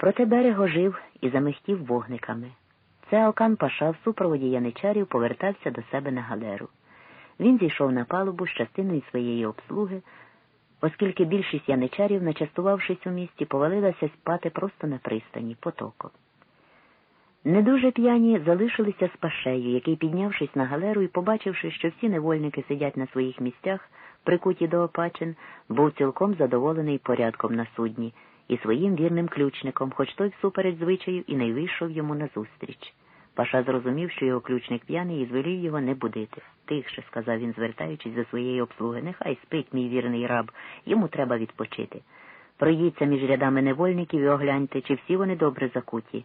Проте берег ожив і замихтів вогниками. Це Алкан Паша в супроводі яничарів повертався до себе на галеру. Він зійшов на палубу з частиною своєї обслуги, оскільки більшість яничарів, начастувавшись у місті, повалилася спати просто на пристані, потоком. Не дуже п'яні залишилися з пашею, який, піднявшись на галеру і побачивши, що всі невольники сидять на своїх місцях, прикуті до опачин, був цілком задоволений порядком на судні і своїм вірним ключником, хоч той всупереч звичаю і не вийшов йому назустріч. Паша зрозумів, що його ключник п'яний і звелів його не будити. Тихше, сказав він, звертаючись до своєї обслуги, нехай спить мій вірний раб, йому треба відпочити. Пройдіться між рядами невольників і огляньте, чи всі вони добре закуті.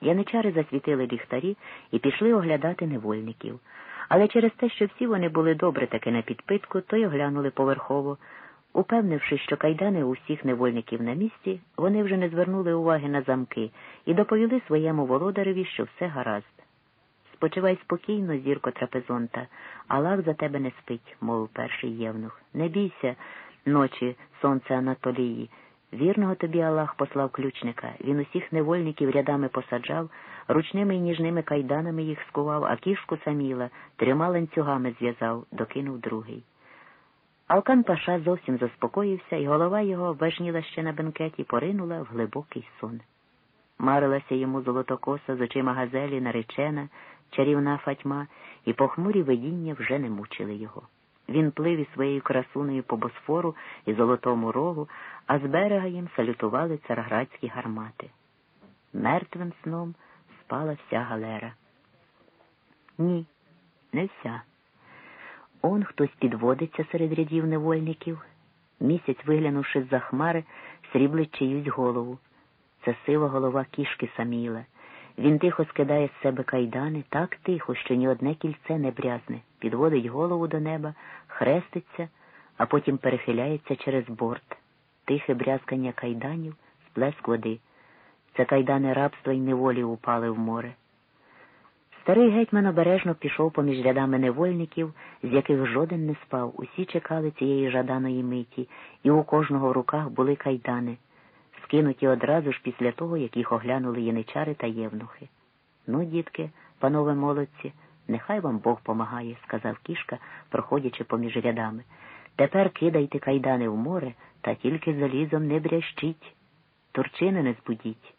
Яничари засвітили ліхтарі і пішли оглядати невольників. Але через те, що всі вони були добре таки на підпитку, то й оглянули поверхово. Упевнивши, що кайдани у всіх невольників на місці, вони вже не звернули уваги на замки і доповіли своєму володареві, що все гаразд. Спочивай спокійно, зірко трапезонта, Аллах за тебе не спить, мовив перший євнух. Не бійся ночі, сонце Анатолії. Вірного тобі Аллах послав ключника. Він усіх невольників рядами посаджав, ручними і ніжними кайданами їх скував, а кішку саміла трьома ланцюгами зв'язав, докинув другий. Алкан Паша зовсім заспокоївся, і голова його важніла ще на бенкеті, поринула в глибокий сон. Марилася йому золотокоса з очима газелі, наречена, чарівна фатьма, і похмурі видіння вже не мучили його. Він плив із своєю красунею по босфору і золотому рогу, а з берега їм салютували царградські гармати. Мертвим сном спала вся галера. Ні, не вся. Он хтось підводиться серед рядів невольників. Місяць, виглянувши з за хмари, сріблить чиюсь голову. Це сила голова кішки Саміла. Він тихо скидає з себе кайдани, так тихо, що ні одне кільце не брязне, підводить голову до неба, хреститься, а потім перехиляється через борт. Тихе брязкання кайданів, сплеск води. Це кайдани рабства й неволі упали в море. Старий гетьман обережно пішов поміж рядами невольників, з яких жоден не спав. Усі чекали цієї жаданої миті, і у кожного в руках були кайдани, скинуті одразу ж після того, як їх оглянули яничари та євнухи. Ну, дітки, панове молодці, нехай вам Бог помагає, сказав кішка, проходячи поміж рядами. Тепер кидайте кайдани в море, та тільки залізом не брящіть, турчини не збудіть.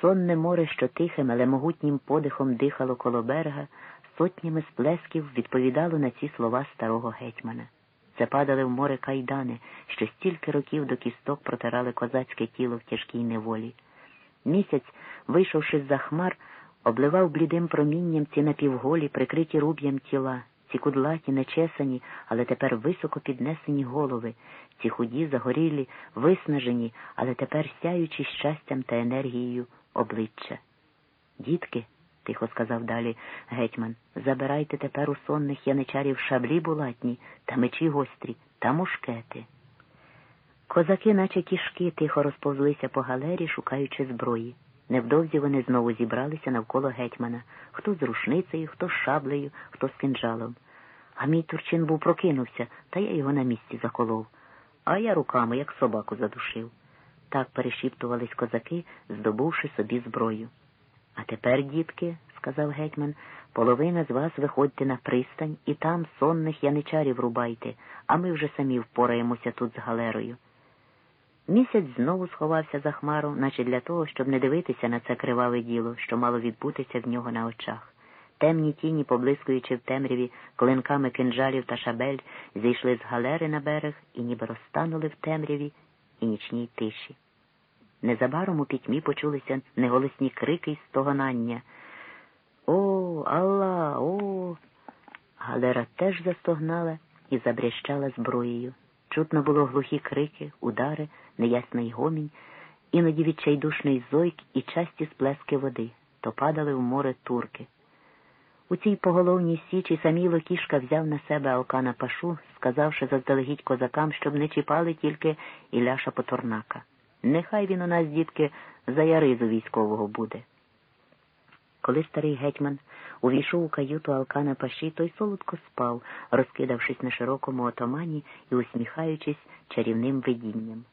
Сонне море, що тихим, але могутнім подихом дихало коло берега, сотнями сплесків відповідало на ці слова старого гетьмана. Це падали в море кайдани, що стільки років до кісток протирали козацьке тіло в тяжкій неволі. Місяць, вийшовши з за хмар, обливав блідим промінням ці напівголі, прикриті руб'ям тіла, ці кудлаті, нечесані, але тепер високо піднесені голови, ці худі, загорілі, виснажені, але тепер сяючи щастям та енергією обличчя. Дітки, тихо сказав далі гетьман, забирайте тепер у сонних яничарів шаблі булатні та мечі гострі та мушкети. Козаки, наче кішки, тихо розповзлися по галері, шукаючи зброї. Невдовзі вони знову зібралися навколо гетьмана, хто з рушницею, хто з шаблею, хто з кинджалом. А мій турчин був прокинувся, та я його на місці заколов, а я руками, як собаку, задушив. Так перешіптувались козаки, здобувши собі зброю. А тепер, дітки, сказав гетьман, половина з вас виходьте на пристань і там сонних яничарів рубайте, а ми вже самі впораємося тут з галерою. Місяць знову сховався за хмару, наче для того, щоб не дивитися на це криваве діло, що мало відбутися в нього на очах. Темні тіні, поблискуючи в темряві клинками кинджалів та шабель, зійшли з галери на берег і ніби розтанули в темряві і нічній тиші. Незабаром у пітьмі почулися неголосні крики й стогонання. О, Алла, о. Галера теж застогнала і забрящала зброєю. Чутно було глухі крики, удари, неясний гомінь, іноді відчайдушний зойк і часті сплески води, то падали в море турки. У цій поголовній січі саміло кішка взяв на себе Алкана Пашу, сказавши заздалегідь козакам, щоб не чіпали тільки Іляша Поторнака. Нехай він у нас, дітки, за яризу військового буде. Коли старий гетьман увійшов у каюту Алкана Паші, той солодко спав, розкидавшись на широкому отомані і усміхаючись чарівним видінням.